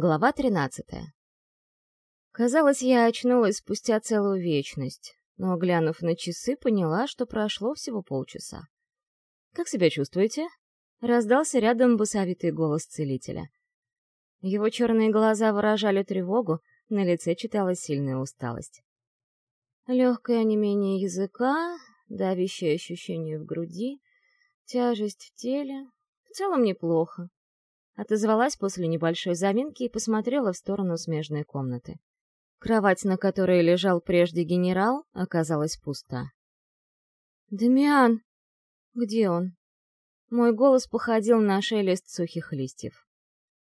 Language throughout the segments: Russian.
Глава 13. Казалось, я очнулась спустя целую вечность, но, глянув на часы, поняла, что прошло всего полчаса. «Как себя чувствуете?» — раздался рядом басовитый голос целителя. Его черные глаза выражали тревогу, на лице читалась сильная усталость. Легкое онемение языка, давящее ощущение в груди, тяжесть в теле. В целом неплохо. Отозвалась после небольшой заминки и посмотрела в сторону смежной комнаты. Кровать, на которой лежал прежде генерал, оказалась пуста. «Дамиан! Где он?» Мой голос походил на шелест сухих листьев.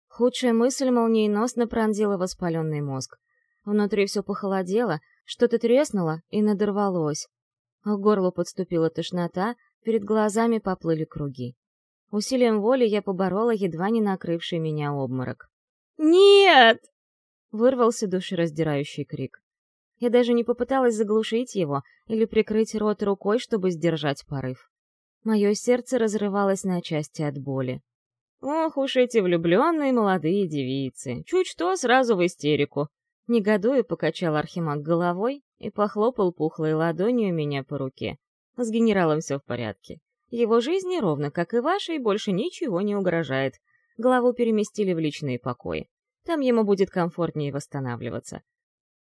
Худшая мысль молниеносно пронзила воспаленный мозг. Внутри все похолодело, что-то треснуло и надорвалось. К горлу подступила тошнота, перед глазами поплыли круги. Усилием воли я поборола едва не накрывший меня обморок. «Нет!» — вырвался душераздирающий крик. Я даже не попыталась заглушить его или прикрыть рот рукой, чтобы сдержать порыв. Мое сердце разрывалось на части от боли. «Ох уж эти влюбленные молодые девицы! Чуть что, сразу в истерику!» Негодуя покачал Архимаг головой и похлопал пухлой ладонью меня по руке. «С генералом все в порядке. Его жизни, ровно как и вашей, больше ничего не угрожает. Главу переместили в личные покои. Там ему будет комфортнее восстанавливаться.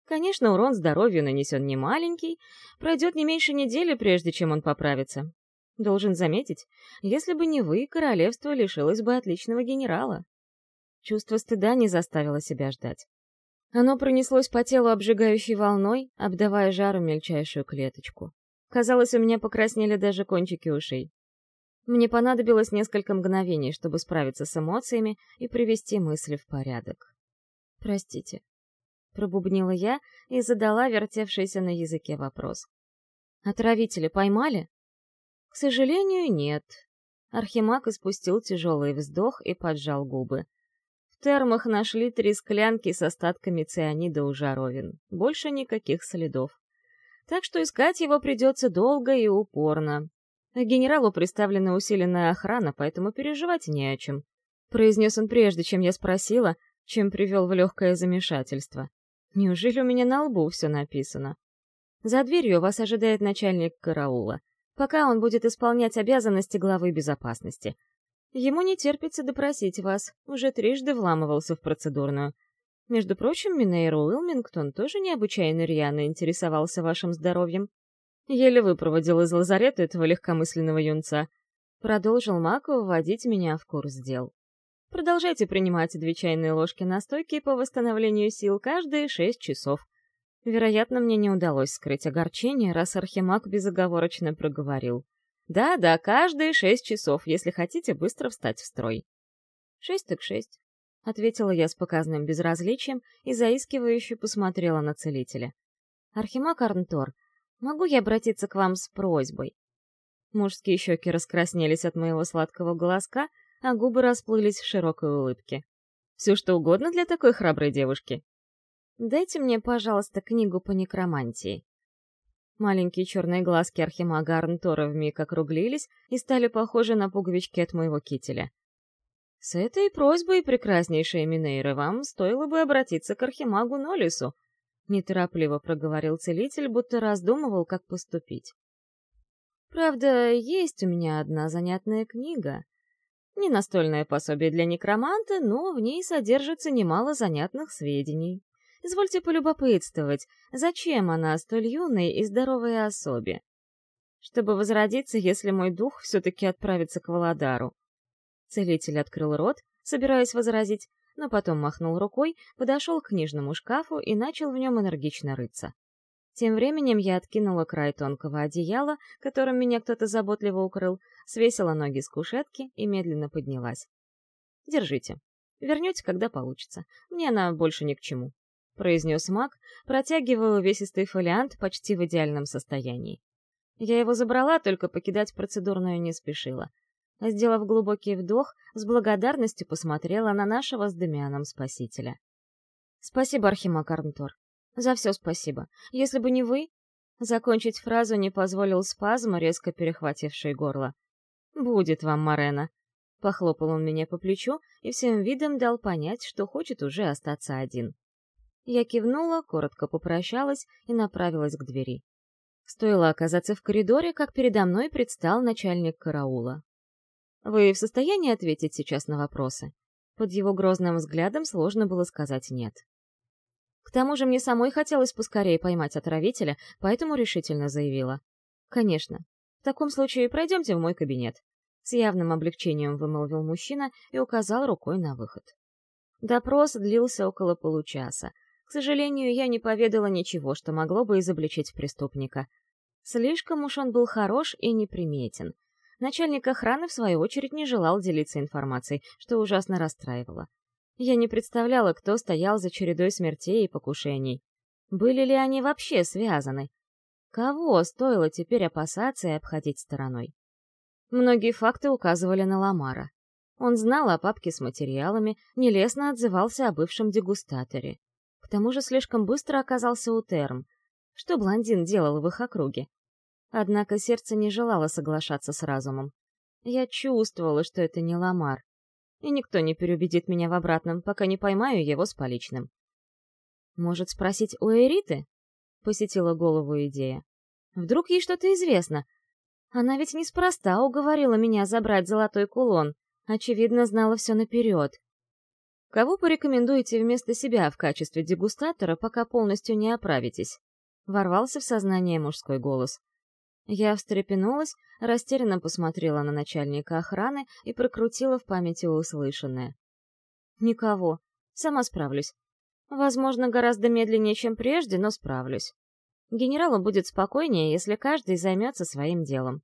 Конечно, урон здоровью нанесен не маленький, пройдет не меньше недели, прежде чем он поправится. Должен заметить, если бы не вы, королевство лишилось бы отличного генерала. Чувство стыда не заставило себя ждать. Оно пронеслось по телу обжигающей волной, обдавая жаром мельчайшую клеточку. Казалось, у меня покраснели даже кончики ушей. Мне понадобилось несколько мгновений, чтобы справиться с эмоциями и привести мысли в порядок. «Простите», — пробубнила я и задала вертевшийся на языке вопрос. «Отравители поймали?» «К сожалению, нет». Архимаг испустил тяжелый вздох и поджал губы. В термах нашли три склянки с остатками цианида у жаровин. Больше никаких следов так что искать его придется долго и упорно. А генералу представлена усиленная охрана, поэтому переживать не о чем. Произнес он прежде, чем я спросила, чем привел в легкое замешательство. Неужели у меня на лбу все написано? За дверью вас ожидает начальник караула, пока он будет исполнять обязанности главы безопасности. Ему не терпится допросить вас, уже трижды вламывался в процедурную — между прочим, Минейр Уилмингтон тоже необычайно рьяно интересовался вашим здоровьем. Еле выпроводил из лазарета этого легкомысленного юнца. Продолжил Мако вводить меня в курс дел. Продолжайте принимать две чайные ложки настойки по восстановлению сил каждые шесть часов. Вероятно, мне не удалось скрыть огорчение, раз Архимаг безоговорочно проговорил. Да-да, каждые шесть часов, если хотите быстро встать в строй. Шесть так шесть. — ответила я с показным безразличием и заискивающе посмотрела на целителя. «Архимаг Арнтор, могу я обратиться к вам с просьбой?» Мужские щеки раскраснелись от моего сладкого голоска, а губы расплылись в широкой улыбке. «Все что угодно для такой храброй девушки?» «Дайте мне, пожалуйста, книгу по некромантии». Маленькие черные глазки архимага Арнтора вмиг округлились и стали похожи на пуговички от моего кителя. С этой просьбой, прекраснейшая Минейра, вам стоило бы обратиться к архимагу Нолису, неторопливо проговорил целитель, будто раздумывал, как поступить. Правда, есть у меня одна занятная книга. Не настольное пособие для некроманта, но в ней содержится немало занятных сведений. Извольте полюбопытствовать, зачем она столь юной и здоровой особе? Чтобы возродиться, если мой дух все-таки отправится к Володару. Целитель открыл рот, собираясь возразить, но потом махнул рукой, подошел к книжному шкафу и начал в нем энергично рыться. Тем временем я откинула край тонкого одеяла, которым меня кто-то заботливо укрыл, свесила ноги с кушетки и медленно поднялась. «Держите. Вернете, когда получится. Мне она больше ни к чему», — произнес маг, протягивая увесистый фолиант почти в идеальном состоянии. Я его забрала, только покидать процедурную не спешила. Сделав глубокий вдох, с благодарностью посмотрела на нашего с Демианом спасителя. «Спасибо, Архимаг Арнтор. За все спасибо. Если бы не вы...» Закончить фразу не позволил спазм, резко перехвативший горло. «Будет вам, Марена». Похлопал он меня по плечу и всем видом дал понять, что хочет уже остаться один. Я кивнула, коротко попрощалась и направилась к двери. Стоило оказаться в коридоре, как передо мной предстал начальник караула. «Вы в состоянии ответить сейчас на вопросы?» Под его грозным взглядом сложно было сказать «нет». К тому же мне самой хотелось поскорее поймать отравителя, поэтому решительно заявила. «Конечно. В таком случае пройдемте в мой кабинет». С явным облегчением вымолвил мужчина и указал рукой на выход. Допрос длился около получаса. К сожалению, я не поведала ничего, что могло бы изобличить преступника. Слишком уж он был хорош и неприметен. Начальник охраны, в свою очередь, не желал делиться информацией, что ужасно расстраивало. Я не представляла, кто стоял за чередой смертей и покушений. Были ли они вообще связаны? Кого стоило теперь опасаться и обходить стороной? Многие факты указывали на Ламара. Он знал о папке с материалами, нелестно отзывался о бывшем дегустаторе. К тому же слишком быстро оказался у Терм. Что блондин делал в их округе? Однако сердце не желало соглашаться с разумом. Я чувствовала, что это не Ламар и никто не переубедит меня в обратном, пока не поймаю его с поличным. Может, спросить у Эриты? Посетила голову идея. Вдруг ей что-то известно? Она ведь неспроста уговорила меня забрать золотой кулон. Очевидно, знала все наперед. Кого порекомендуете вместо себя в качестве дегустатора, пока полностью не оправитесь? Ворвался в сознание мужской голос. Я встрепенулась, растерянно посмотрела на начальника охраны и прокрутила в памяти услышанное. «Никого. Сама справлюсь. Возможно, гораздо медленнее, чем прежде, но справлюсь. Генералу будет спокойнее, если каждый займется своим делом».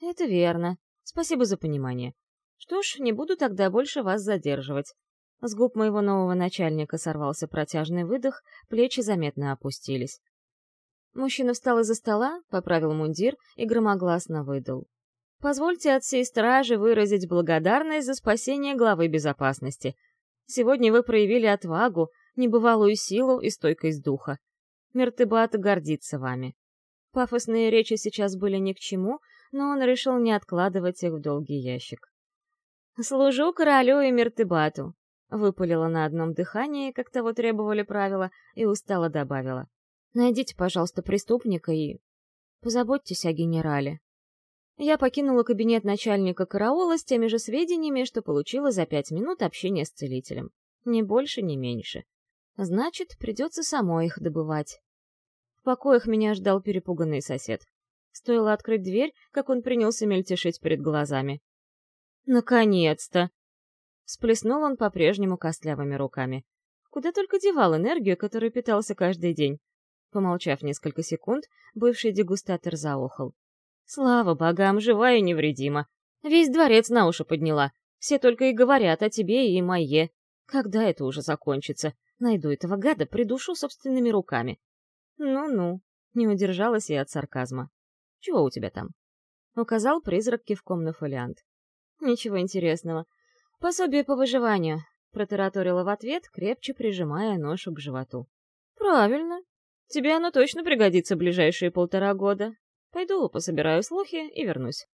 «Это верно. Спасибо за понимание. Что ж, не буду тогда больше вас задерживать». С губ моего нового начальника сорвался протяжный выдох, плечи заметно опустились. Мужчина встал из-за стола, поправил мундир и громогласно выдал. «Позвольте от всей стражи выразить благодарность за спасение главы безопасности. Сегодня вы проявили отвагу, небывалую силу и стойкость духа. Мертыбат гордится вами». Пафосные речи сейчас были ни к чему, но он решил не откладывать их в долгий ящик. «Служу королю и Мертыбату», — выпалила на одном дыхании, как того требовали правила, и устало добавила. Найдите, пожалуйста, преступника и... Позаботьтесь о генерале. Я покинула кабинет начальника караула с теми же сведениями, что получила за пять минут общения с целителем. Ни больше, ни меньше. Значит, придется самой их добывать. В покоях меня ждал перепуганный сосед. Стоило открыть дверь, как он принялся мельтешить перед глазами. «Наконец-то!» Сплеснул он по-прежнему костлявыми руками. Куда только девал энергию, которой питался каждый день. Помолчав несколько секунд, бывший дегустатор заохал. «Слава богам, жива и невредима. Весь дворец на уши подняла. Все только и говорят о тебе и Майе. Когда это уже закончится? Найду этого гада, придушу собственными руками». «Ну-ну», — не удержалась я от сарказма. «Чего у тебя там?» Указал призрак кивком на фолиант. «Ничего интересного. Пособие по выживанию», — протараторила в ответ, крепче прижимая ношу к животу. «Правильно. Тебе оно точно пригодится ближайшие полтора года. Пойду пособираю слухи и вернусь.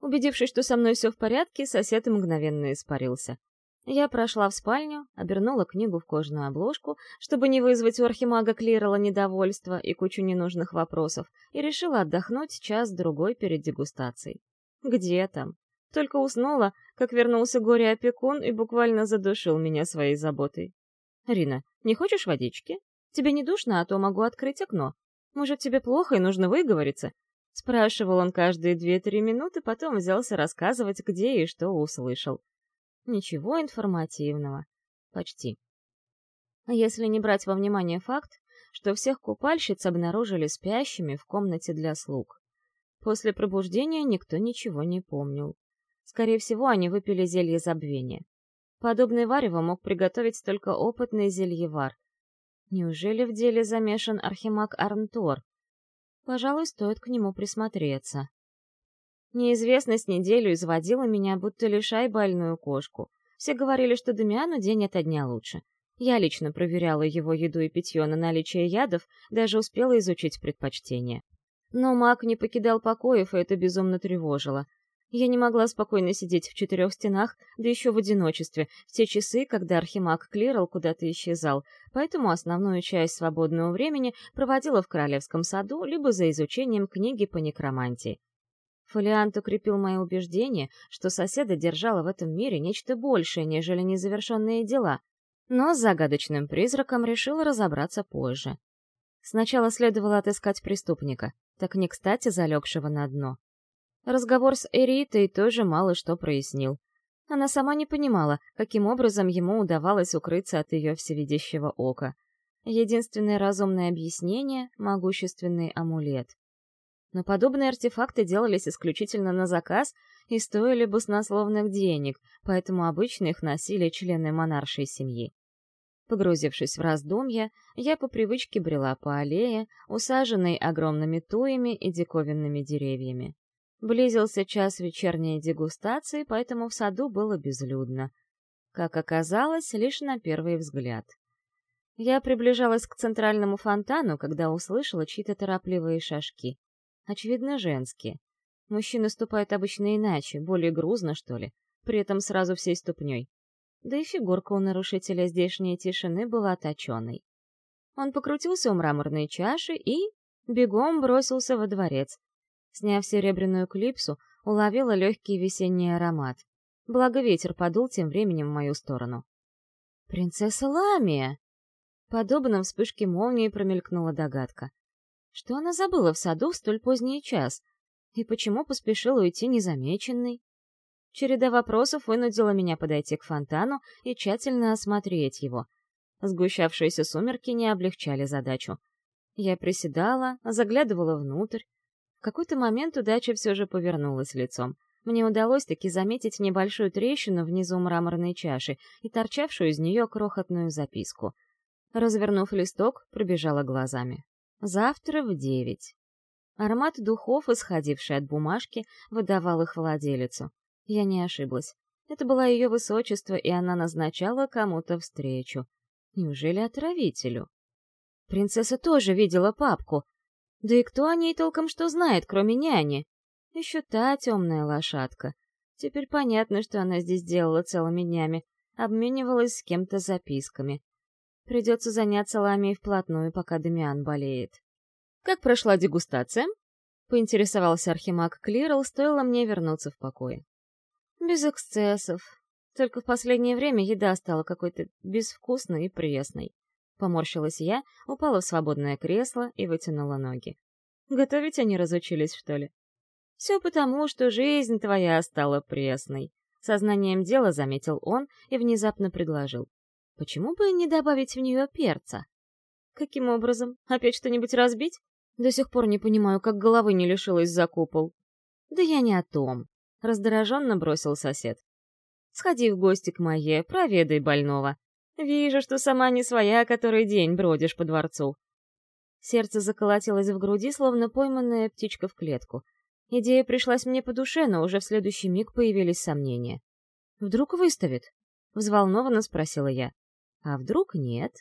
Убедившись, что со мной все в порядке, сосед мгновенно испарился. Я прошла в спальню, обернула книгу в кожаную обложку, чтобы не вызвать у архимага Клирала недовольства и кучу ненужных вопросов, и решила отдохнуть час-другой перед дегустацией. Где там? Только уснула, как вернулся горе-опекун и буквально задушил меня своей заботой. «Рина, не хочешь водички?» Тебе не душно, а то могу открыть окно. Может, тебе плохо и нужно выговориться?» Спрашивал он каждые две-три минуты, потом взялся рассказывать, где и что услышал. Ничего информативного. Почти. Если не брать во внимание факт, что всех купальщиц обнаружили спящими в комнате для слуг. После пробуждения никто ничего не помнил. Скорее всего, они выпили зелье забвения. Подобное варево мог приготовить только опытный зельевар, Неужели в деле замешан архимаг Арнтор? Пожалуй, стоит к нему присмотреться. Неизвестность неделю изводила меня, будто лишай больную кошку. Все говорили, что Дамиану день ото дня лучше. Я лично проверяла его еду и питье на наличие ядов, даже успела изучить предпочтения. Но маг не покидал покоев, и это безумно тревожило. Я не могла спокойно сидеть в четырех стенах, да еще в одиночестве, в те часы, когда архимаг Клирал куда-то исчезал, поэтому основную часть свободного времени проводила в Королевском саду либо за изучением книги по некромантии. Фолиант укрепил мое убеждение, что соседа держало в этом мире нечто большее, нежели незавершенные дела, но с загадочным призраком решила разобраться позже. Сначала следовало отыскать преступника, так не кстати залегшего на дно. Разговор с Эритой тоже мало что прояснил. Она сама не понимала, каким образом ему удавалось укрыться от ее всевидящего ока. Единственное разумное объяснение — могущественный амулет. Но подобные артефакты делались исключительно на заказ и стоили баснословных денег, поэтому обычно их носили члены монаршей семьи. Погрузившись в раздумья, я по привычке брела по аллее, усаженной огромными туями и диковинными деревьями. Близился час вечерней дегустации, поэтому в саду было безлюдно. Как оказалось, лишь на первый взгляд. Я приближалась к центральному фонтану, когда услышала чьи-то торопливые шажки. Очевидно, женские. Мужчины ступают обычно иначе, более грузно, что ли, при этом сразу всей ступней. Да и фигурка у нарушителя здешней тишины была точеной. Он покрутился у мраморной чаши и бегом бросился во дворец, Сняв серебряную клипсу, уловила легкий весенний аромат. Благо ветер подул тем временем в мою сторону. «Принцесса Ламия!» Подобно вспышке молнии промелькнула догадка. Что она забыла в саду в столь поздний час? И почему поспешила уйти незамеченной? Череда вопросов вынудила меня подойти к фонтану и тщательно осмотреть его. Сгущавшиеся сумерки не облегчали задачу. Я приседала, заглядывала внутрь, в какой-то момент удача все же повернулась лицом. Мне удалось таки заметить небольшую трещину внизу мраморной чаши и торчавшую из нее крохотную записку. Развернув листок, пробежала глазами. «Завтра в девять». Аромат духов, исходивший от бумажки, выдавал их владелицу. Я не ошиблась. Это была ее высочество, и она назначала кому-то встречу. Неужели отравителю? Принцесса тоже видела папку, да и кто о ней толком что знает, кроме няни? Еще та темная лошадка. Теперь понятно, что она здесь делала целыми днями. Обменивалась с кем-то записками. Придется заняться ламией вплотную, пока Дамиан болеет. «Как прошла дегустация?» — поинтересовался Архимаг Клирл, стоило мне вернуться в покое. «Без эксцессов. Только в последнее время еда стала какой-то безвкусной и пресной. Поморщилась я, упала в свободное кресло и вытянула ноги. Готовить они разучились, что ли? Все потому, что жизнь твоя стала пресной. Сознанием дела заметил он и внезапно предложил. Почему бы не добавить в нее перца? Каким образом? Опять что-нибудь разбить? До сих пор не понимаю, как головы не лишилась за купол. Да я не о том. Раздраженно бросил сосед. Сходи в гости к моей, проведай больного. Вижу, что сама не своя, который день бродишь по дворцу. Сердце заколотилось в груди, словно пойманная птичка в клетку. Идея пришлась мне по душе, но уже в следующий миг появились сомнения. «Вдруг выставит?» — взволнованно спросила я. «А вдруг нет?»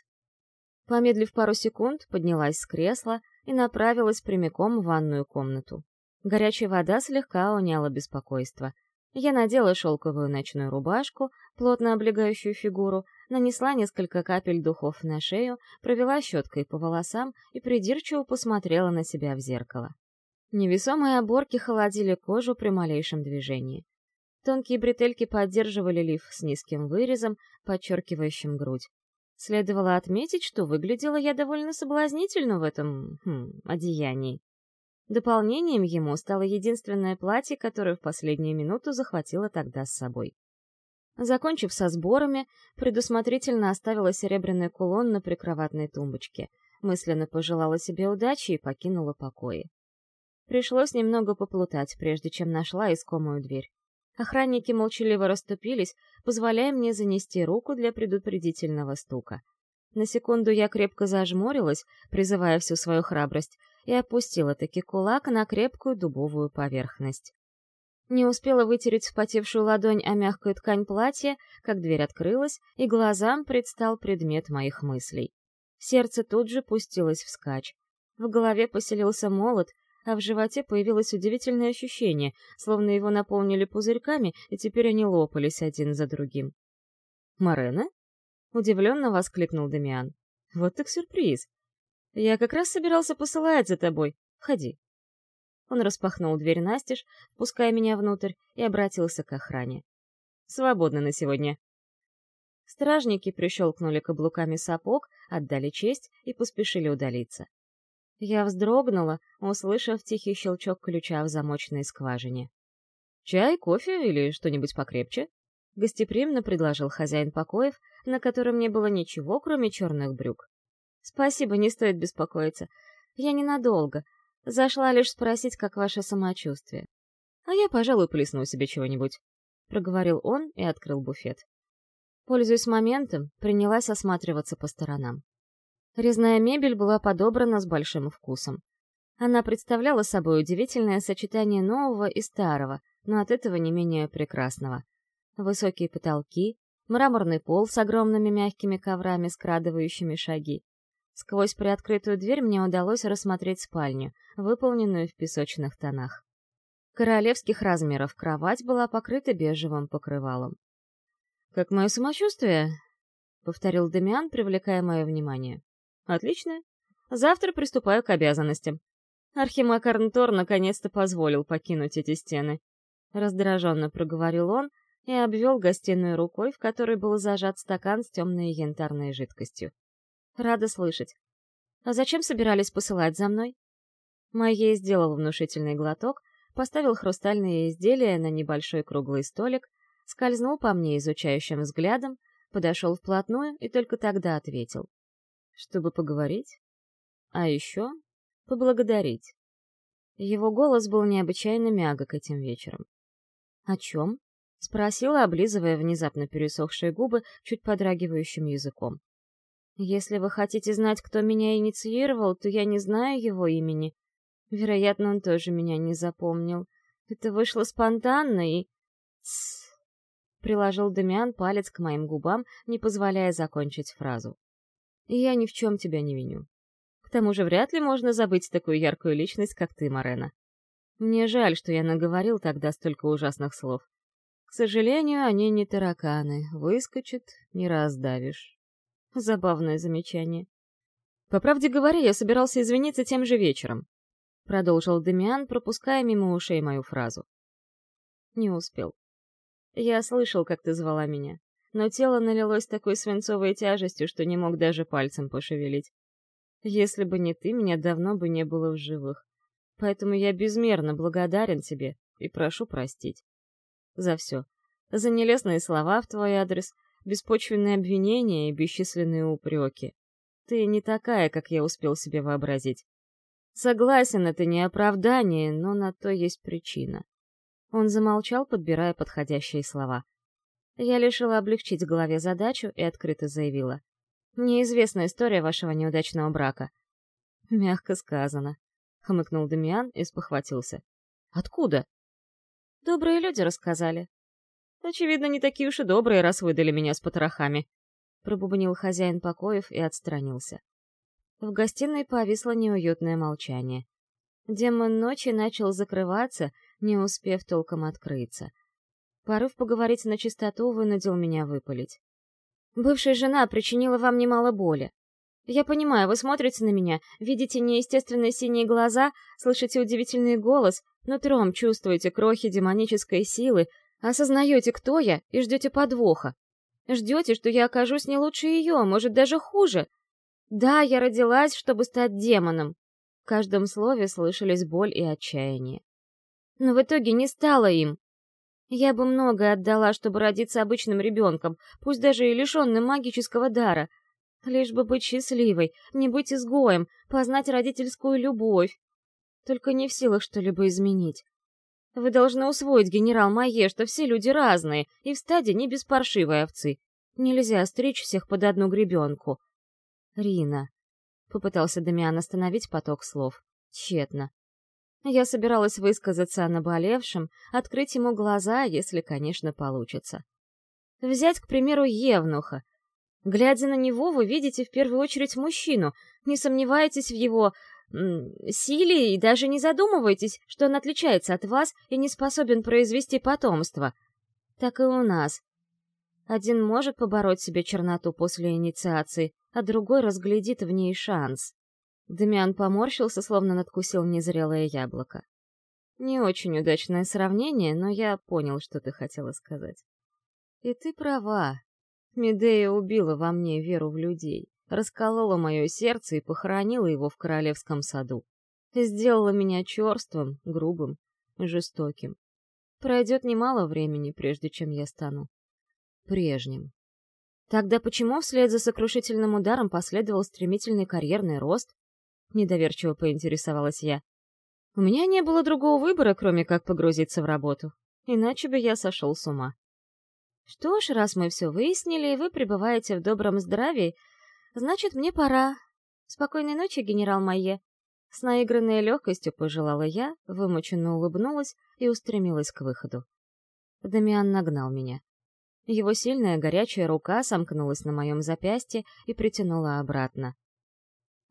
Помедлив пару секунд, поднялась с кресла и направилась прямиком в ванную комнату. Горячая вода слегка уняла беспокойство. Я надела шелковую ночную рубашку, плотно облегающую фигуру, нанесла несколько капель духов на шею, провела щеткой по волосам и придирчиво посмотрела на себя в зеркало. Невесомые оборки холодили кожу при малейшем движении. Тонкие бретельки поддерживали лиф с низким вырезом, подчеркивающим грудь. Следовало отметить, что выглядела я довольно соблазнительно в этом хм, одеянии. Дополнением ему стало единственное платье, которое в последнюю минуту захватила тогда с собой. Закончив со сборами, предусмотрительно оставила серебряный кулон на прикроватной тумбочке, мысленно пожелала себе удачи и покинула покои. Пришлось немного поплутать, прежде чем нашла искомую дверь. Охранники молчаливо расступились, позволяя мне занести руку для предупредительного стука. На секунду я крепко зажмурилась, призывая всю свою храбрость, и опустила таки кулак на крепкую дубовую поверхность. Не успела вытереть вспотевшую ладонь о мягкую ткань платья, как дверь открылась, и глазам предстал предмет моих мыслей. Сердце тут же пустилось вскачь. В голове поселился молот, а в животе появилось удивительное ощущение, словно его наполнили пузырьками, и теперь они лопались один за другим. «Морена?» — удивленно воскликнул Дамиан. «Вот так сюрприз! Я как раз собирался посылать за тобой. Входи». Он распахнул дверь настежь, пуская меня внутрь, и обратился к охране. «Свободно на сегодня». Стражники прищелкнули каблуками сапог, отдали честь и поспешили удалиться. Я вздрогнула, услышав тихий щелчок ключа в замочной скважине. «Чай, кофе или что-нибудь покрепче?» — гостеприимно предложил хозяин покоев, на котором не было ничего, кроме черных брюк. «Спасибо, не стоит беспокоиться. Я ненадолго. Зашла лишь спросить, как ваше самочувствие. А я, пожалуй, плесну себе чего-нибудь», — проговорил он и открыл буфет. Пользуясь моментом, принялась осматриваться по сторонам. Резная мебель была подобрана с большим вкусом. Она представляла собой удивительное сочетание нового и старого, но от этого не менее прекрасного. Высокие потолки, мраморный пол с огромными мягкими коврами, скрадывающими шаги. Сквозь приоткрытую дверь мне удалось рассмотреть спальню, выполненную в песочных тонах. Королевских размеров кровать была покрыта бежевым покрывалом. «Как мое самочувствие?» — повторил Демиан, привлекая мое внимание. Отлично. Завтра приступаю к обязанностям. Архимаг Арнтор наконец-то позволил покинуть эти стены. Раздраженно проговорил он и обвел гостиную рукой, в которой был зажат стакан с темной янтарной жидкостью. Рада слышать. А зачем собирались посылать за мной? Майей сделал внушительный глоток, поставил хрустальные изделия на небольшой круглый столик, скользнул по мне изучающим взглядом, подошел вплотную и только тогда ответил чтобы поговорить, а еще поблагодарить. Его голос был необычайно мягок этим вечером. «О чем?» — спросила, облизывая внезапно пересохшие губы чуть подрагивающим языком. «Если вы хотите знать, кто меня инициировал, то я не знаю его имени. Вероятно, он тоже меня не запомнил. Это вышло спонтанно и...» «Тссс!» — приложил Дамиан палец к моим губам, не позволяя закончить фразу я ни в чем тебя не виню. К тому же вряд ли можно забыть такую яркую личность, как ты, Марена. Мне жаль, что я наговорил тогда столько ужасных слов. К сожалению, они не тараканы, выскочат, не раздавишь. Забавное замечание. По правде говоря, я собирался извиниться тем же вечером. Продолжил Демиан, пропуская мимо ушей мою фразу. Не успел. Я слышал, как ты звала меня но тело налилось такой свинцовой тяжестью, что не мог даже пальцем пошевелить. Если бы не ты, меня давно бы не было в живых. Поэтому я безмерно благодарен тебе и прошу простить. За все. За нелестные слова в твой адрес, беспочвенные обвинения и бесчисленные упреки. Ты не такая, как я успел себе вообразить. Согласен, это не оправдание, но на то есть причина. Он замолчал, подбирая подходящие слова. Я решила облегчить голове задачу и открыто заявила. «Мне известна история вашего неудачного брака». «Мягко сказано», — хмыкнул Дамиан и спохватился. «Откуда?» «Добрые люди рассказали». «Очевидно, не такие уж и добрые, раз выдали меня с потрохами», — пробубнил хозяин покоев и отстранился. В гостиной повисло неуютное молчание. Демон ночи начал закрываться, не успев толком открыться. Порыв поговорить на чистоту вынудил меня выпалить. «Бывшая жена причинила вам немало боли. Я понимаю, вы смотрите на меня, видите неестественные синие глаза, слышите удивительный голос, нутром чувствуете крохи демонической силы, осознаете, кто я, и ждете подвоха. Ждете, что я окажусь не лучше ее, а может, даже хуже. Да, я родилась, чтобы стать демоном. В каждом слове слышались боль и отчаяние. Но в итоге не стала им, я бы многое отдала, чтобы родиться обычным ребенком, пусть даже и лишенным магического дара. Лишь бы быть счастливой, не быть изгоем, познать родительскую любовь. Только не в силах что-либо изменить. Вы должны усвоить, генерал Майе, что все люди разные, и в стаде не без овцы. Нельзя стричь всех под одну гребенку. Рина. Попытался Дамиан остановить поток слов. Тщетно. Я собиралась высказаться о наболевшем, открыть ему глаза, если, конечно, получится. Взять, к примеру, Евнуха. Глядя на него, вы видите в первую очередь мужчину, не сомневаетесь в его... силе и даже не задумывайтесь, что он отличается от вас и не способен произвести потомство. Так и у нас. Один может побороть себе черноту после инициации, а другой разглядит в ней шанс. Демиан поморщился, словно надкусил незрелое яблоко. Не очень удачное сравнение, но я понял, что ты хотела сказать. И ты права. Медея убила во мне веру в людей расколола мое сердце и похоронила его в королевском саду. Сделала меня черствым, грубым, жестоким. Пройдет немало времени, прежде чем я стану прежним. Тогда почему вслед за сокрушительным ударом последовал стремительный карьерный рост? Недоверчиво поинтересовалась я. У меня не было другого выбора, кроме как погрузиться в работу. Иначе бы я сошел с ума. Что ж, раз мы все выяснили, и вы пребываете в добром здравии, Значит, мне пора. Спокойной ночи, генерал Майе. С наигранной легкостью пожелала я, вымученно улыбнулась и устремилась к выходу. Дамиан нагнал меня. Его сильная горячая рука сомкнулась на моем запястье и притянула обратно.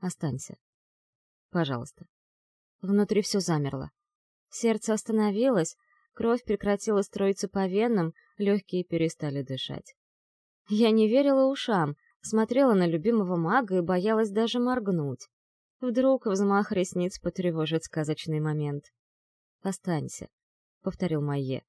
«Останься. Пожалуйста». Внутри все замерло. Сердце остановилось, кровь прекратила строиться по венам, легкие перестали дышать. Я не верила ушам, смотрела на любимого мага и боялась даже моргнуть. Вдруг взмах ресниц потревожит сказочный момент. «Останься», — повторил Майе.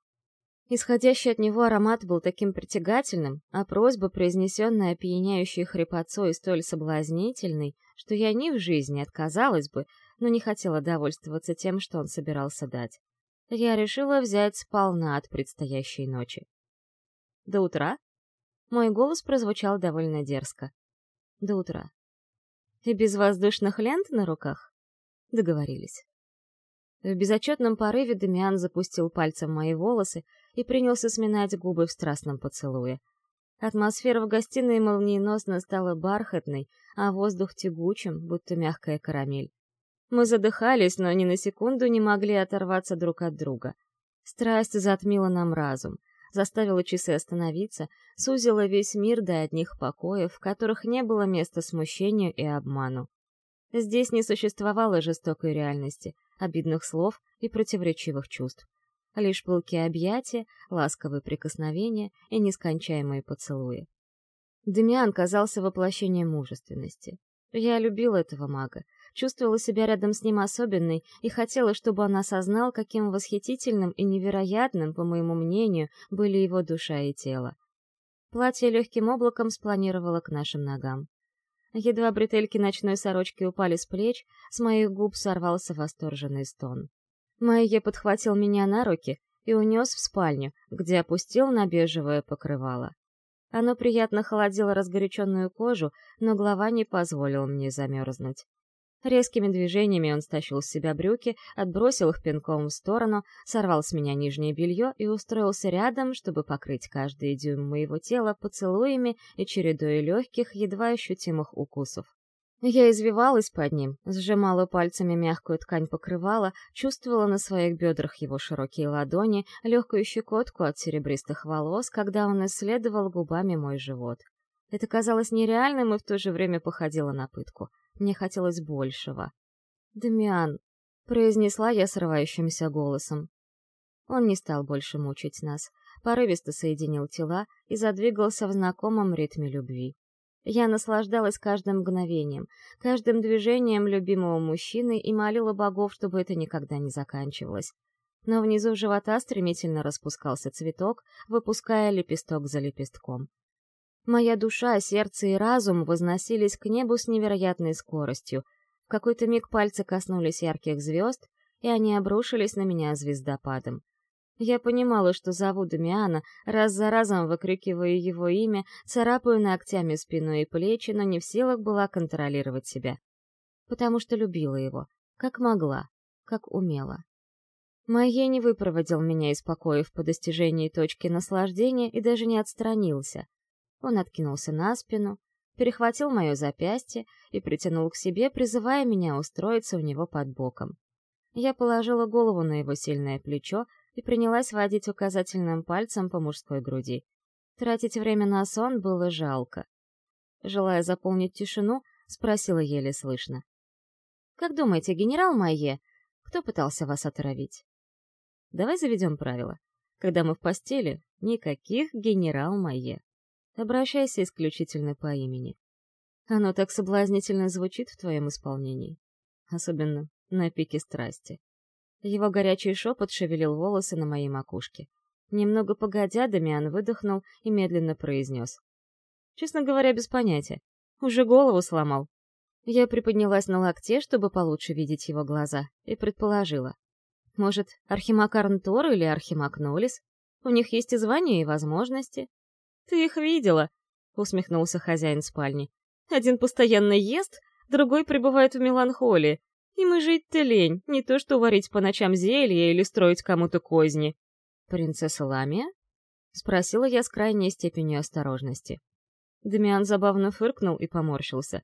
Исходящий от него аромат был таким притягательным, а просьба, произнесенная опьяняющей хрипотцой, столь соблазнительной, что я ни в жизни отказалась бы, но не хотела довольствоваться тем, что он собирался дать. Я решила взять сполна от предстоящей ночи. «До утра?» Мой голос прозвучал довольно дерзко. До утра. И без воздушных лент на руках? Договорились. В безотчетном порыве Дамиан запустил пальцем мои волосы и принялся сминать губы в страстном поцелуе. Атмосфера в гостиной молниеносно стала бархатной, а воздух тягучим, будто мягкая карамель. Мы задыхались, но ни на секунду не могли оторваться друг от друга. Страсть затмила нам разум — заставила часы остановиться, сузила весь мир до одних покоев, в которых не было места смущению и обману. Здесь не существовало жестокой реальности, обидных слов и противоречивых чувств. Лишь пылкие объятия, ласковые прикосновения и нескончаемые поцелуи. Демиан казался воплощением мужественности. Я любил этого мага, чувствовала себя рядом с ним особенной и хотела, чтобы он осознал, каким восхитительным и невероятным, по моему мнению, были его душа и тело. Платье легким облаком спланировало к нашим ногам. Едва бретельки ночной сорочки упали с плеч, с моих губ сорвался восторженный стон. Майе подхватил меня на руки и унес в спальню, где опустил на бежевое покрывало. Оно приятно холодило разгоряченную кожу, но голова не позволила мне замерзнуть. Резкими движениями он стащил с себя брюки, отбросил их пинком в сторону, сорвал с меня нижнее белье и устроился рядом, чтобы покрыть каждый дюйм моего тела поцелуями и чередой легких, едва ощутимых укусов. Я извивалась под ним, сжимала пальцами мягкую ткань покрывала, чувствовала на своих бедрах его широкие ладони, легкую щекотку от серебристых волос, когда он исследовал губами мой живот. Это казалось нереальным и в то же время походило на пытку. Мне хотелось большего. «Дамиан», — произнесла я срывающимся голосом. Он не стал больше мучить нас, порывисто соединил тела и задвигался в знакомом ритме любви. Я наслаждалась каждым мгновением, каждым движением любимого мужчины и молила богов, чтобы это никогда не заканчивалось. Но внизу живота стремительно распускался цветок, выпуская лепесток за лепестком. Моя душа, сердце и разум возносились к небу с невероятной скоростью. В какой-то миг пальцы коснулись ярких звезд, и они обрушились на меня звездопадом. Я понимала, что зову Дамиана, раз за разом выкрикиваю его имя, царапаю ногтями спину и плечи, но не в силах была контролировать себя. Потому что любила его, как могла, как умела. Майе не выпроводил меня из покоев по достижении точки наслаждения и даже не отстранился — он откинулся на спину, перехватил мое запястье и притянул к себе, призывая меня устроиться у него под боком. Я положила голову на его сильное плечо и принялась водить указательным пальцем по мужской груди. Тратить время на сон было жалко. Желая заполнить тишину, спросила еле слышно. Как думаете, генерал Майе, кто пытался вас отравить? Давай заведем правило. Когда мы в постели, никаких генерал Майе. Обращайся исключительно по имени. Оно так соблазнительно звучит в твоем исполнении. Особенно на пике страсти. Его горячий шепот шевелил волосы на моей макушке. Немного погодя, Дамиан выдохнул и медленно произнес. Честно говоря, без понятия. Уже голову сломал. Я приподнялась на локте, чтобы получше видеть его глаза, и предположила. Может, Архимаг Арнтор или Архимаг Нолис? У них есть и звания, и возможности. «Ты их видела?» — усмехнулся хозяин спальни. «Один постоянно ест, другой пребывает в меланхолии. Им и жить-то лень, не то что варить по ночам зелья или строить кому-то козни». «Принцесса Ламия?» — спросила я с крайней степенью осторожности. Дамиан забавно фыркнул и поморщился.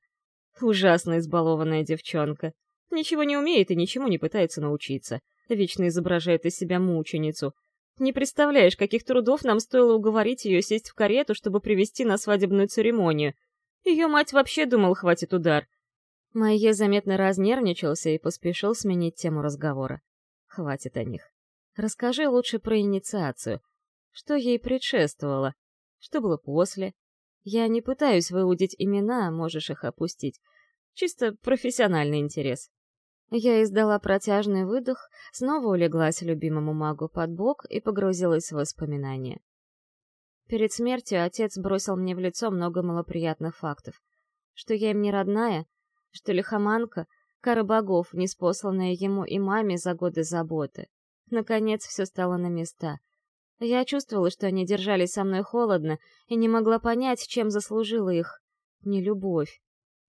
«Ужасно избалованная девчонка. Ничего не умеет и ничему не пытается научиться. Вечно изображает из себя мученицу. Не представляешь, каких трудов нам стоило уговорить ее сесть в карету, чтобы привести на свадебную церемонию. Ее мать вообще думал, хватит удар. Майе заметно разнервничался и поспешил сменить тему разговора. Хватит о них. Расскажи лучше про инициацию. Что ей предшествовало? Что было после? Я не пытаюсь выудить имена, можешь их опустить. Чисто профессиональный интерес. Я издала протяжный выдох, снова улеглась любимому магу под бок и погрузилась в воспоминания. Перед смертью отец бросил мне в лицо много малоприятных фактов. Что я им не родная, что лихоманка — кара богов, неспосланная ему и маме за годы заботы. Наконец все стало на места. Я чувствовала, что они держались со мной холодно, и не могла понять, чем заслужила их нелюбовь.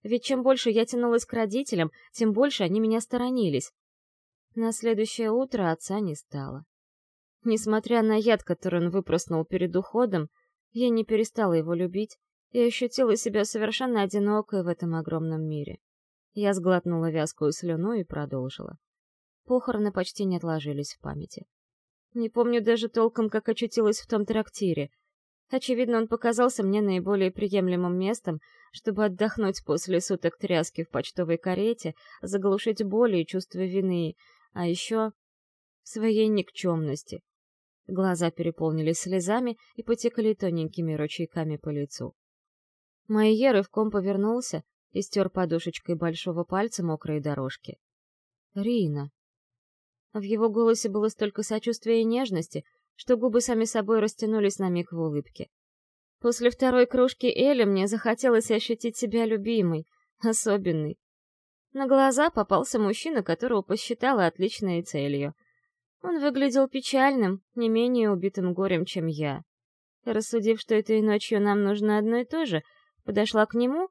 Ведь чем больше я тянулась к родителям, тем больше они меня сторонились. На следующее утро отца не стало. Несмотря на яд, который он выпроснул перед уходом, я не перестала его любить и ощутила себя совершенно одинокой в этом огромном мире. Я сглотнула вязкую слюну и продолжила. Похороны почти не отложились в памяти. Не помню даже толком, как очутилась в том трактире. Очевидно, он показался мне наиболее приемлемым местом, чтобы отдохнуть после суток тряски в почтовой карете, заглушить боли и чувство вины, а еще своей никчемности. Глаза переполнились слезами и потекли тоненькими ручейками по лицу. Майе рывком повернулся и стер подушечкой большого пальца мокрые дорожки. «Рина!» В его голосе было столько сочувствия и нежности, что губы сами собой растянулись на миг в улыбке. После второй кружки Эли мне захотелось ощутить себя любимой, особенной. На глаза попался мужчина, которого посчитала отличной целью. Он выглядел печальным, не менее убитым горем, чем я. Рассудив, что этой ночью нам нужно одно и то же, подошла к нему,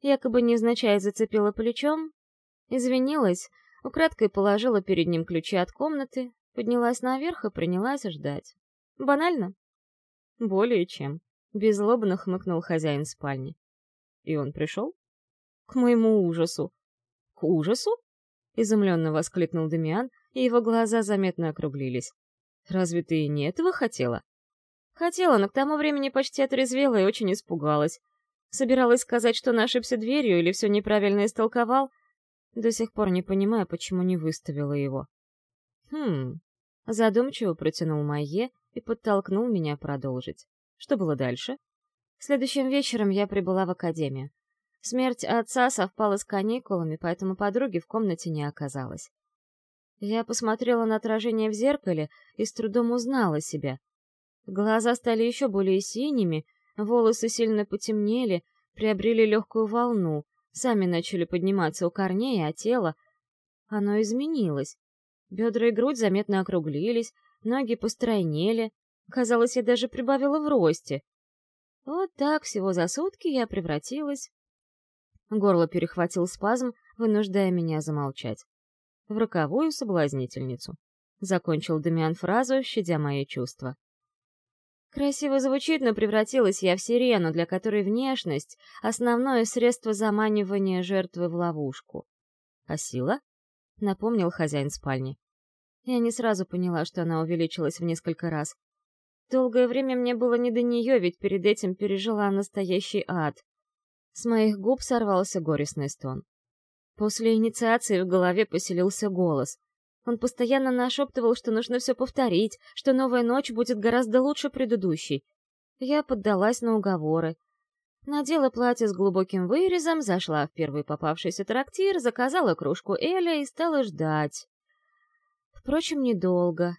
якобы невзначай зацепила плечом, извинилась, украдкой положила перед ним ключи от комнаты, поднялась наверх и принялась ждать. Банально? Более чем. Беззлобно хмыкнул хозяин спальни. И он пришел? К моему ужасу. К ужасу? Изумленно воскликнул Демиан, и его глаза заметно округлились. Разве ты не этого хотела? Хотела, но к тому времени почти отрезвела и очень испугалась. Собиралась сказать, что ошибся дверью или все неправильно истолковал. До сих пор не понимаю, почему не выставила его. Хм. Задумчиво протянул Майе и подтолкнул меня продолжить. Что было дальше? Следующим вечером я прибыла в академию. Смерть отца совпала с каникулами, поэтому подруги в комнате не оказалось. Я посмотрела на отражение в зеркале и с трудом узнала себя. Глаза стали еще более синими, волосы сильно потемнели, приобрели легкую волну, сами начали подниматься у корней, а тело... Оно изменилось. Бедра и грудь заметно округлились, ноги постройнели, Казалось, я даже прибавила в росте. Вот так всего за сутки я превратилась... Горло перехватил спазм, вынуждая меня замолчать. В роковую соблазнительницу. Закончил Дамиан фразу, щадя мои чувства. Красиво звучит, но превратилась я в сирену, для которой внешность — основное средство заманивания жертвы в ловушку. А сила? — напомнил хозяин спальни. Я не сразу поняла, что она увеличилась в несколько раз. Долгое время мне было не до нее, ведь перед этим пережила настоящий ад. С моих губ сорвался горестный стон. После инициации в голове поселился голос. Он постоянно нашептывал, что нужно все повторить, что новая ночь будет гораздо лучше предыдущей. Я поддалась на уговоры. Надела платье с глубоким вырезом, зашла в первый попавшийся трактир, заказала кружку Эля и стала ждать. Впрочем, недолго.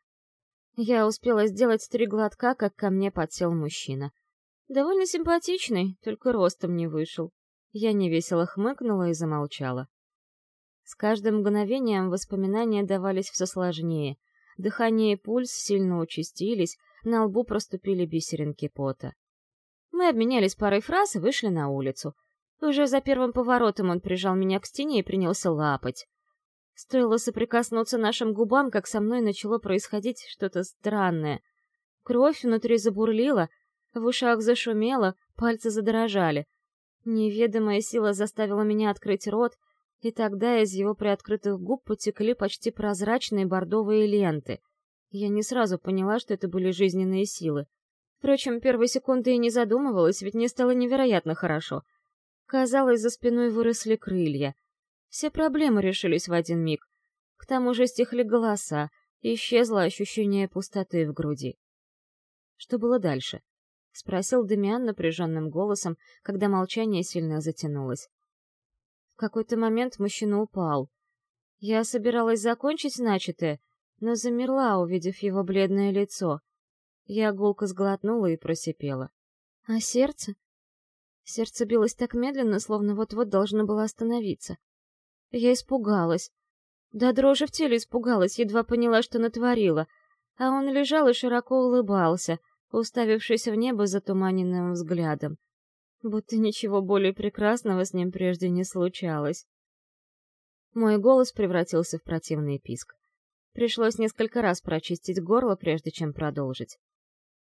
Я успела сделать три глотка, как ко мне подсел мужчина. Довольно симпатичный, только ростом не вышел. Я невесело хмыкнула и замолчала. С каждым мгновением воспоминания давались все сложнее. Дыхание и пульс сильно участились, на лбу проступили бисеринки пота. Мы обменялись парой фраз и вышли на улицу. Уже за первым поворотом он прижал меня к стене и принялся лапать. Стоило соприкоснуться нашим губам, как со мной начало происходить что-то странное. Кровь внутри забурлила, в ушах зашумело, пальцы задрожали. Неведомая сила заставила меня открыть рот, и тогда из его приоткрытых губ потекли почти прозрачные бордовые ленты. Я не сразу поняла, что это были жизненные силы. Впрочем, первой секунды и не задумывалась, ведь мне стало невероятно хорошо. Казалось, за спиной выросли крылья. Все проблемы решились в один миг. К тому же стихли голоса, исчезло ощущение пустоты в груди. Что было дальше? — спросил Демиан напряженным голосом, когда молчание сильно затянулось. В какой-то момент мужчина упал. Я собиралась закончить начатое, но замерла, увидев его бледное лицо. Я гулко сглотнула и просипела. А сердце? Сердце билось так медленно, словно вот-вот должно было остановиться. Я испугалась. Да дрожи в теле испугалась, едва поняла, что натворила. А он лежал и широко улыбался, уставившись в небо затуманенным взглядом будто ничего более прекрасного с ним прежде не случалось. Мой голос превратился в противный писк. Пришлось несколько раз прочистить горло, прежде чем продолжить.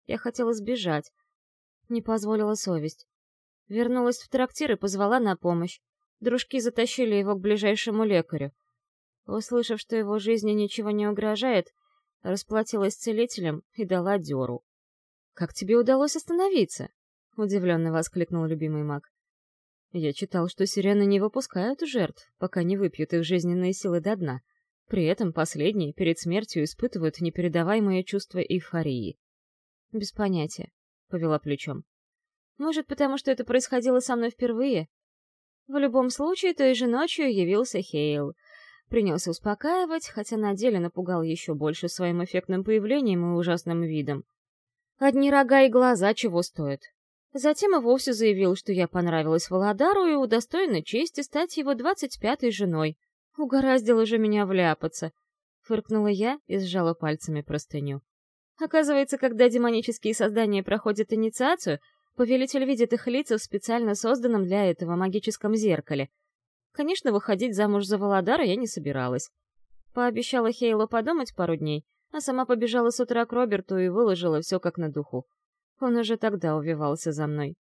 Я хотела сбежать. Не позволила совесть. Вернулась в трактир и позвала на помощь. Дружки затащили его к ближайшему лекарю. Услышав, что его жизни ничего не угрожает, расплатилась целителем и дала дёру. «Как тебе удалось остановиться?» — удивленно воскликнул любимый маг. Я читал, что сирены не выпускают жертв, пока не выпьют их жизненные силы до дна. При этом последние перед смертью испытывают непередаваемое чувство эйфории. Без понятия, — повела плечом. Может, потому что это происходило со мной впервые? В любом случае, той же ночью явился Хейл. Принялся успокаивать, хотя на деле напугал еще больше своим эффектным появлением и ужасным видом. Одни рога и глаза чего стоят. Затем и вовсе заявил, что я понравилась Володару и удостоена чести стать его двадцать пятой женой. Угораздило же меня вляпаться. Фыркнула я и сжала пальцами простыню. Оказывается, когда демонические создания проходят инициацию, повелитель видит их лица в специально созданном для этого магическом зеркале. Конечно, выходить замуж за Володара я не собиралась. Пообещала Хейлу подумать пару дней, а сама побежала с утра к Роберту и выложила все как на духу. Он уже тогда увивался за мной.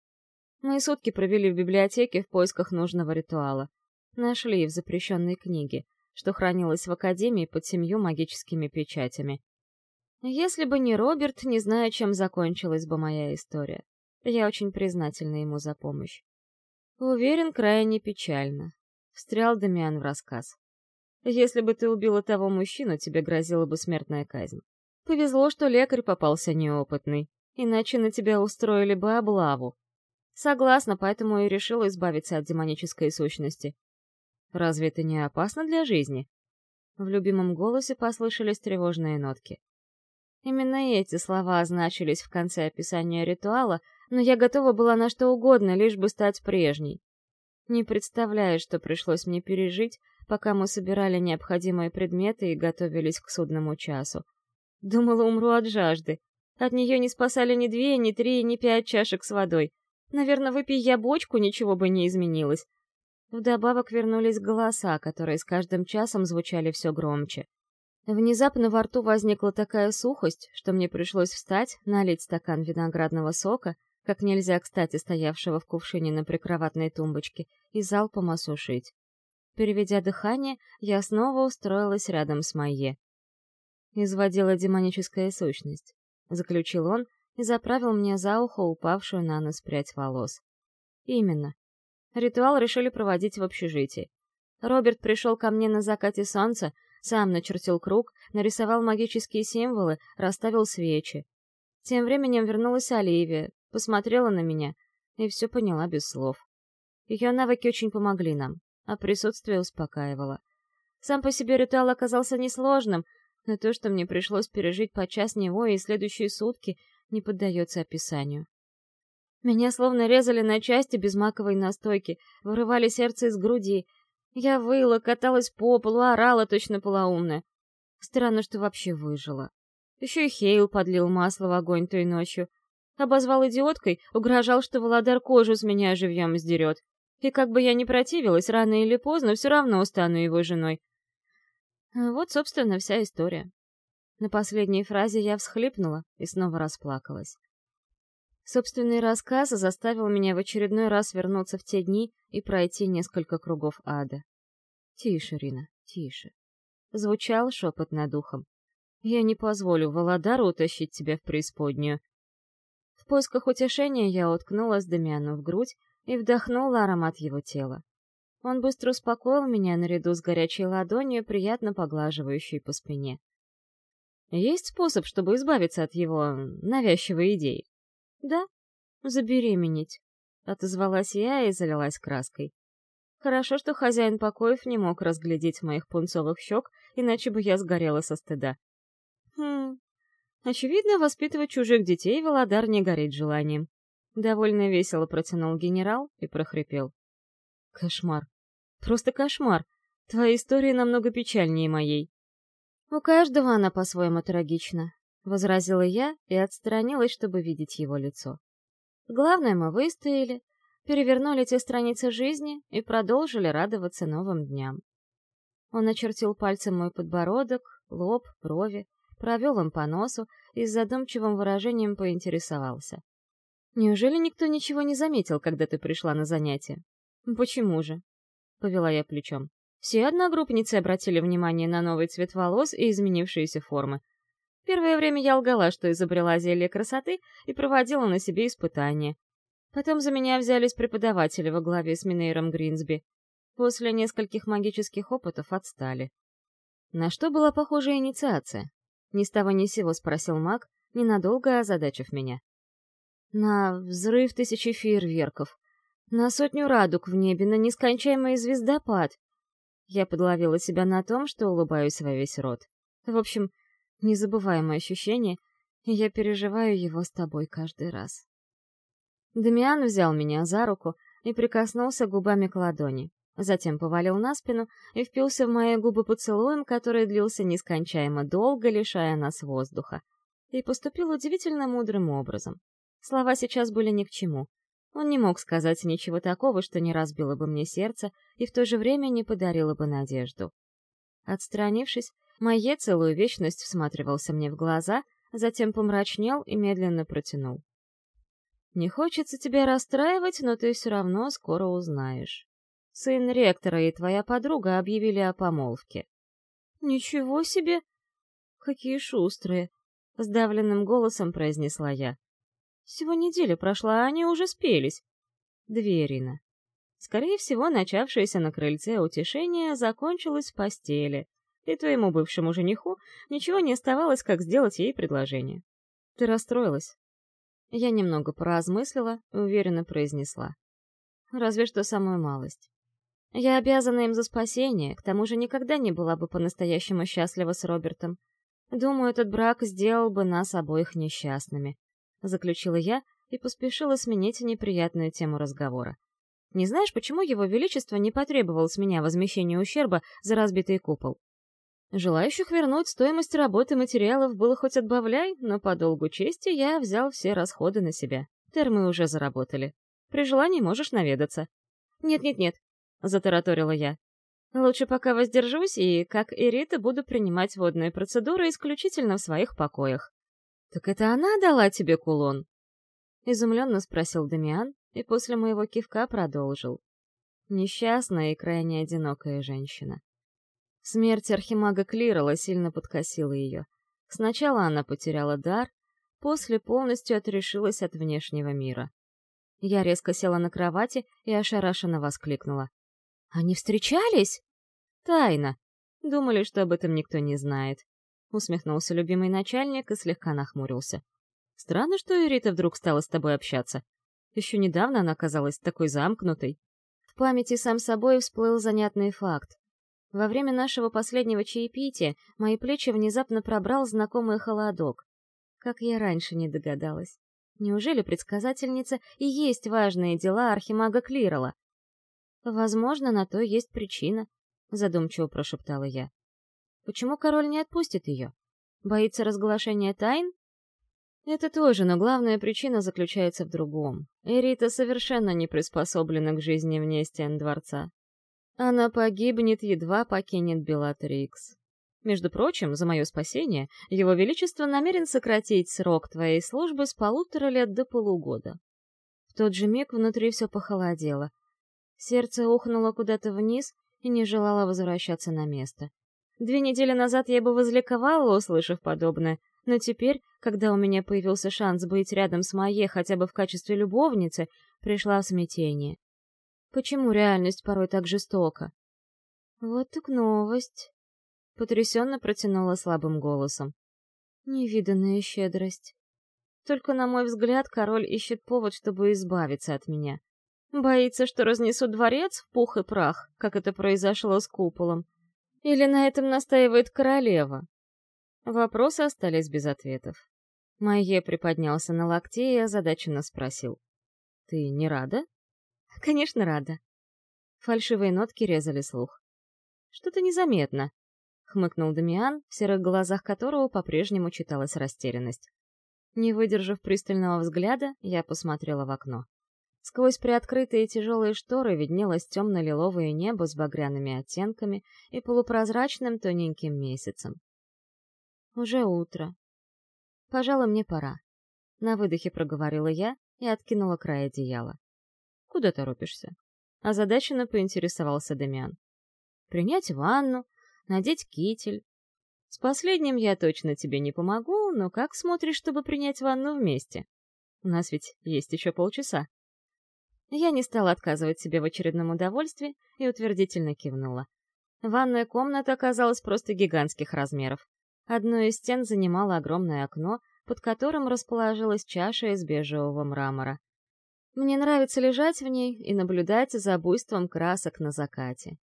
Мы сутки провели в библиотеке в поисках нужного ритуала. Нашли в запрещенной книге, что хранилось в Академии под семью магическими печатями. Если бы не Роберт, не знаю, чем закончилась бы моя история. Я очень признательна ему за помощь. Уверен, крайне печально. Встрял Дамиан в рассказ. Если бы ты убила того мужчину, тебе грозила бы смертная казнь. Повезло, что лекарь попался неопытный иначе на тебя устроили бы облаву. Согласна, поэтому и решила избавиться от демонической сущности. Разве это не опасно для жизни? В любимом голосе послышались тревожные нотки. Именно эти слова значились в конце описания ритуала, но я готова была на что угодно, лишь бы стать прежней. Не представляю, что пришлось мне пережить, пока мы собирали необходимые предметы и готовились к судному часу. Думала, умру от жажды, от нее не спасали ни две, ни три, ни пять чашек с водой. Наверное, выпей я бочку, ничего бы не изменилось. Вдобавок вернулись голоса, которые с каждым часом звучали все громче. Внезапно во рту возникла такая сухость, что мне пришлось встать, налить стакан виноградного сока, как нельзя кстати стоявшего в кувшине на прикроватной тумбочке, и залпом осушить. Переведя дыхание, я снова устроилась рядом с Майе. Изводила демоническая сущность заключил он и заправил мне за ухо упавшую на нос прядь волос. Именно. Ритуал решили проводить в общежитии. Роберт пришел ко мне на закате солнца, сам начертил круг, нарисовал магические символы, расставил свечи. Тем временем вернулась Оливия, посмотрела на меня и все поняла без слов. Ее навыки очень помогли нам, а присутствие успокаивало. Сам по себе ритуал оказался несложным, но то, что мне пришлось пережить подчас него и следующие сутки, не поддается описанию. Меня словно резали на части без маковой настойки, вырывали сердце из груди. Я выла, каталась по полу, орала точно полоумная. Странно, что вообще выжила. Еще и Хейл подлил масло в огонь той ночью. Обозвал идиоткой, угрожал, что Володар кожу с меня живьем сдерет. И как бы я ни противилась, рано или поздно все равно стану его женой. Вот, собственно, вся история. На последней фразе я всхлипнула и снова расплакалась. Собственный рассказ заставил меня в очередной раз вернуться в те дни и пройти несколько кругов ада. «Тише, Рина, тише», — звучал шепот над ухом. «Я не позволю Володару утащить тебя в преисподнюю». Поисках утешения я уткнулась Дамиану в грудь и вдохнула аромат его тела. Он быстро успокоил меня наряду с горячей ладонью, приятно поглаживающей по спине. Есть способ, чтобы избавиться от его навязчивой идеи? «Да, забеременеть», — отозвалась я и залилась краской. Хорошо, что хозяин покоев не мог разглядеть моих пунцовых щек, иначе бы я сгорела со стыда. Хм, очевидно, воспитывать чужих детей Володар не горит желанием. Довольно весело протянул генерал и прохрипел. Кошмар. Просто кошмар. Твоя история намного печальнее моей. У каждого она по-своему трагична. — возразила я и отстранилась, чтобы видеть его лицо. Главное, мы выстояли, перевернули те страницы жизни и продолжили радоваться новым дням. Он очертил пальцем мой подбородок, лоб, брови, провел им по носу и с задумчивым выражением поинтересовался. «Неужели никто ничего не заметил, когда ты пришла на занятие?» «Почему же?» — повела я плечом. Все одногруппницы обратили внимание на новый цвет волос и изменившиеся формы, Первое время я лгала, что изобрела зелье красоты и проводила на себе испытания. Потом за меня взялись преподаватели во главе с Минейром Гринсби. После нескольких магических опытов отстали. На что была похожа инициация? Ни с того ни сего спросил маг, ненадолго озадачив меня. На взрыв тысячи фейерверков. На сотню радуг в небе, на нескончаемый звездопад. Я подловила себя на том, что улыбаюсь во весь рот. В общем, Незабываемое ощущение, и я переживаю его с тобой каждый раз. Дамиан взял меня за руку и прикоснулся губами к ладони, затем повалил на спину и впился в мои губы поцелуем, который длился нескончаемо долго, лишая нас воздуха. И поступил удивительно мудрым образом. Слова сейчас были ни к чему. Он не мог сказать ничего такого, что не разбило бы мне сердце и в то же время не подарило бы надежду. Отстранившись, Майе целую вечность всматривался мне в глаза, затем помрачнел и медленно протянул. «Не хочется тебя расстраивать, но ты все равно скоро узнаешь. Сын ректора и твоя подруга объявили о помолвке». «Ничего себе! Какие шустрые!» — сдавленным голосом произнесла я. «Всего неделя прошла, а они уже спелись». Дверина. Скорее всего, начавшееся на крыльце утешение закончилось в постели — и твоему бывшему жениху ничего не оставалось, как сделать ей предложение. Ты расстроилась. Я немного поразмыслила и уверенно произнесла. Разве что самую малость. Я обязана им за спасение, к тому же никогда не была бы по-настоящему счастлива с Робертом. Думаю, этот брак сделал бы нас обоих несчастными. Заключила я и поспешила сменить неприятную тему разговора. Не знаешь, почему его величество не потребовал с меня возмещения ущерба за разбитый купол? Желающих вернуть стоимость работы материалов было хоть отбавляй, но по долгу чести я взял все расходы на себя. Термы уже заработали. При желании можешь наведаться. «Нет-нет-нет», — затараторила я. «Лучше пока воздержусь и, как и Рита, буду принимать водные процедуры исключительно в своих покоях». «Так это она дала тебе кулон?» Изумленно спросил Дамиан и после моего кивка продолжил. Несчастная и крайне одинокая женщина. Смерть архимага Клирала сильно подкосила ее. Сначала она потеряла дар, после полностью отрешилась от внешнего мира. Я резко села на кровати и ошарашенно воскликнула. «Они встречались?» Тайна. Думали, что об этом никто не знает. Усмехнулся любимый начальник и слегка нахмурился. Странно, что Эрита вдруг стала с тобой общаться. Еще недавно она казалась такой замкнутой. В памяти сам собой всплыл занятный факт. Во время нашего последнего чаепития мои плечи внезапно пробрал знакомый холодок. Как я раньше не догадалась. Неужели предсказательница и есть важные дела Архимага Клирола? Возможно, на то есть причина, задумчиво прошептала я. Почему король не отпустит ее? Боится разглашения тайн? Это тоже, но главная причина заключается в другом. Эрита совершенно не приспособлена к жизни вне стен дворца. Она погибнет, едва покинет Белатрикс. Между прочим, за мое спасение, Его Величество намерен сократить срок твоей службы с полутора лет до полугода. В тот же миг внутри все похолодело. Сердце ухнуло куда-то вниз и не желало возвращаться на место. Две недели назад я бы возликовала, услышав подобное, но теперь, когда у меня появился шанс быть рядом с моей хотя бы в качестве любовницы, пришла в смятение. Почему реальность порой так жестока? Вот так новость. Потрясенно протянула слабым голосом. Невиданная щедрость. Только, на мой взгляд, король ищет повод, чтобы избавиться от меня. Боится, что разнесут дворец в пух и прах, как это произошло с куполом. Или на этом настаивает королева? Вопросы остались без ответов. Майе приподнялся на локте и озадаченно спросил. «Ты не рада?» «Конечно, рада». Фальшивые нотки резали слух. «Что-то незаметно», — хмыкнул Дамиан, в серых глазах которого по-прежнему читалась растерянность. Не выдержав пристального взгляда, я посмотрела в окно. Сквозь приоткрытые тяжелые шторы виднелось темно-лиловое небо с багряными оттенками и полупрозрачным тоненьким месяцем. Уже утро. Пожалуй, мне пора. На выдохе проговорила я и откинула край одеяла. Куда торопишься? Озадаченно поинтересовался Демиан. Принять ванну, надеть китель. С последним я точно тебе не помогу, но как смотришь, чтобы принять ванну вместе? У нас ведь есть еще полчаса. Я не стала отказывать себе в очередном удовольствии и утвердительно кивнула. Ванная комната оказалась просто гигантских размеров. Одно из стен занимало огромное окно, под которым расположилась чаша из бежевого мрамора. Мне нравится лежать в ней и наблюдать за буйством красок на закате.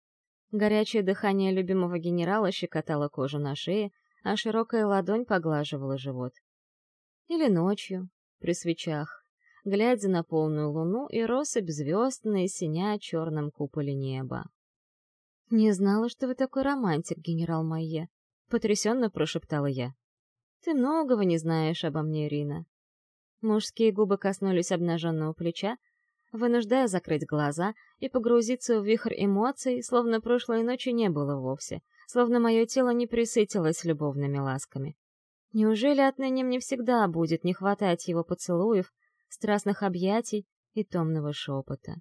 Горячее дыхание любимого генерала щекотало кожу на шее, а широкая ладонь поглаживала живот. Или ночью, при свечах, глядя на полную луну и россыпь звезд на синя черном куполе неба. «Не знала, что вы такой романтик, генерал Майе», — потрясенно прошептала я. «Ты многого не знаешь обо мне, Рина». Мужские губы коснулись обнаженного плеча, вынуждая закрыть глаза и погрузиться в вихрь эмоций, словно прошлой ночи не было вовсе, словно мое тело не присытилось любовными ласками. Неужели отныне мне всегда будет не хватать его поцелуев, страстных объятий и томного шепота.